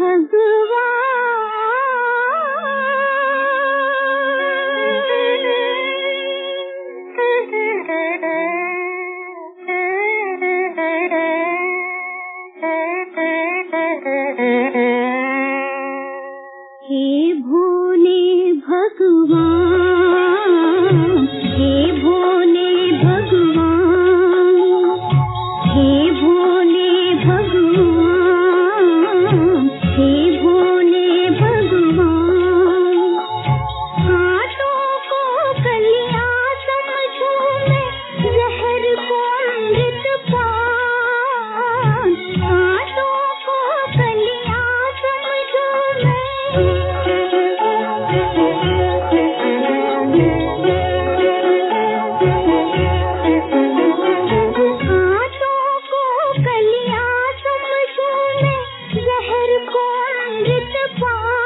Mm-hmm. கொண்டு பாடு